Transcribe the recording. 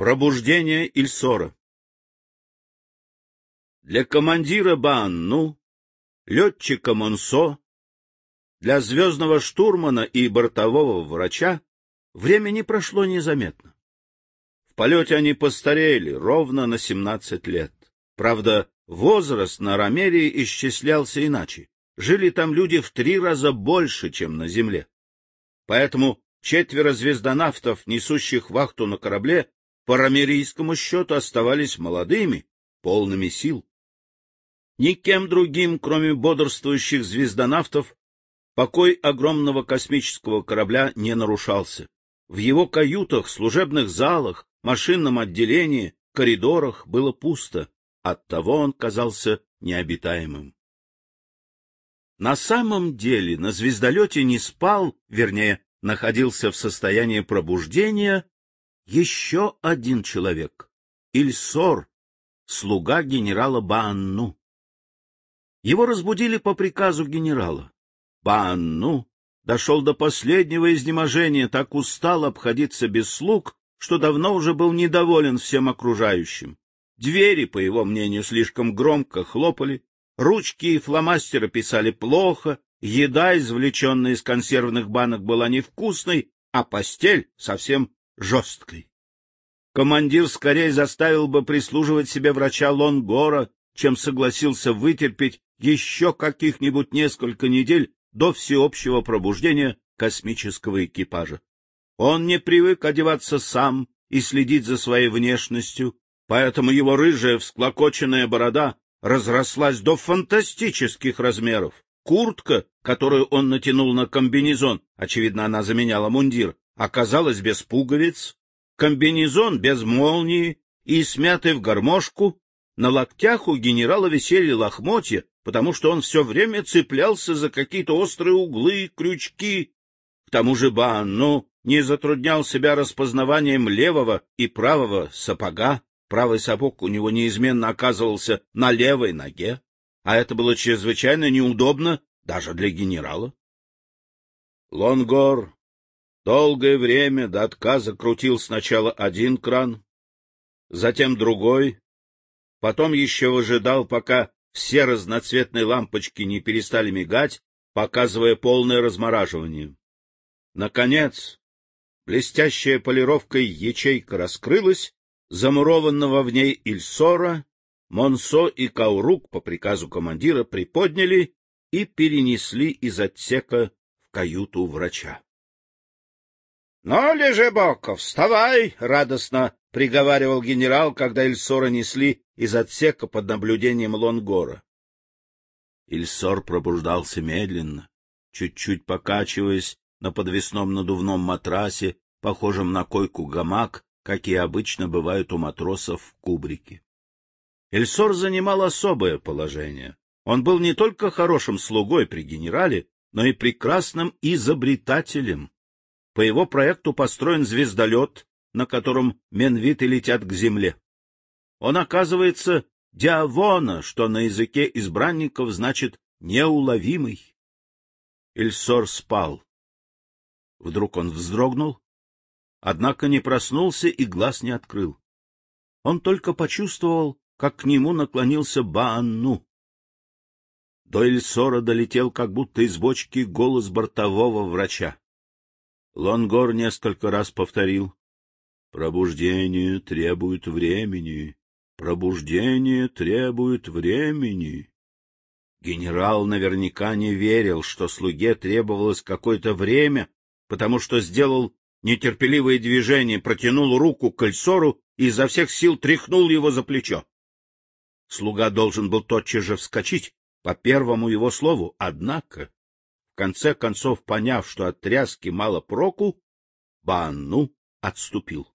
Пробуждение Ильсора Для командира Банну, летчика Монсо, для звездного штурмана и бортового врача время не прошло незаметно. В полете они постарели ровно на 17 лет. Правда, возраст на Ромерии исчислялся иначе. Жили там люди в три раза больше, чем на Земле. Поэтому четверо звездонавтов, несущих вахту на корабле, по ромерийскому счету оставались молодыми, полными сил. Никем другим, кроме бодрствующих звездонавтов, покой огромного космического корабля не нарушался. В его каютах, служебных залах, машинном отделении, коридорах было пусто, оттого он казался необитаемым. На самом деле на звездолете не спал, вернее, находился в состоянии пробуждения еще один человек — Ильсор, слуга генерала Баанну. Его разбудили по приказу генерала. Баанну дошел до последнего изнеможения, так устал обходиться без слуг, что давно уже был недоволен всем окружающим. Двери, по его мнению, слишком громко хлопали, ручки и фломастеры писали плохо, еда, извлеченная из консервных банок, была невкусной, а постель совсем жесткой. Командир скорее заставил бы прислуживать себе врача Лонгора, чем согласился вытерпеть еще каких-нибудь несколько недель до всеобщего пробуждения космического экипажа. Он не привык одеваться сам и следить за своей внешностью, поэтому его рыжая всклокоченная борода разрослась до фантастических размеров. Куртка, которую он натянул на комбинезон, очевидно, она заменяла мундир, оказалась без пуговиц, комбинезон без молнии и смятый в гармошку, на локтях у генерала висели лохмотья, потому что он все время цеплялся за какие-то острые углы, крючки. К тому же Банну не затруднял себя распознаванием левого и правого сапога. Правый сапог у него неизменно оказывался на левой ноге, а это было чрезвычайно неудобно даже для генерала. Лонгор Долгое время до отказа крутил сначала один кран, затем другой, потом еще выжидал, пока все разноцветные лампочки не перестали мигать, показывая полное размораживание. Наконец, блестящая полировкой ячейка раскрылась, замурованного в ней Ильсора, Монсо и Каурук по приказу командира приподняли и перенесли из отсека в каюту врача. — Ну, Лежебоков, вставай! — радостно приговаривал генерал, когда Ильсора несли из отсека под наблюдением Лонгора. Ильсор пробуждался медленно, чуть-чуть покачиваясь на подвесном надувном матрасе, похожем на койку-гамак, какие обычно бывают у матросов в кубрике. Ильсор занимал особое положение. Он был не только хорошим слугой при генерале, но и прекрасным изобретателем. По его проекту построен звездолет, на котором менвиты летят к Земле. Он оказывается диавона, что на языке избранников значит «неуловимый». Ильсор спал. Вдруг он вздрогнул, однако не проснулся и глаз не открыл. Он только почувствовал, как к нему наклонился Баанну. До Ильсора долетел как будто из бочки голос бортового врача. Лонгор несколько раз повторил. Пробуждение требует времени. Пробуждение требует времени. Генерал наверняка не верил, что слуге требовалось какое-то время, потому что сделал нетерпеливое движение, протянул руку к кольцору и изо всех сил тряхнул его за плечо. Слуга должен был тотчас же вскочить по первому его слову, однако конце концов, поняв, что от тряски мало проку, Баанну отступил.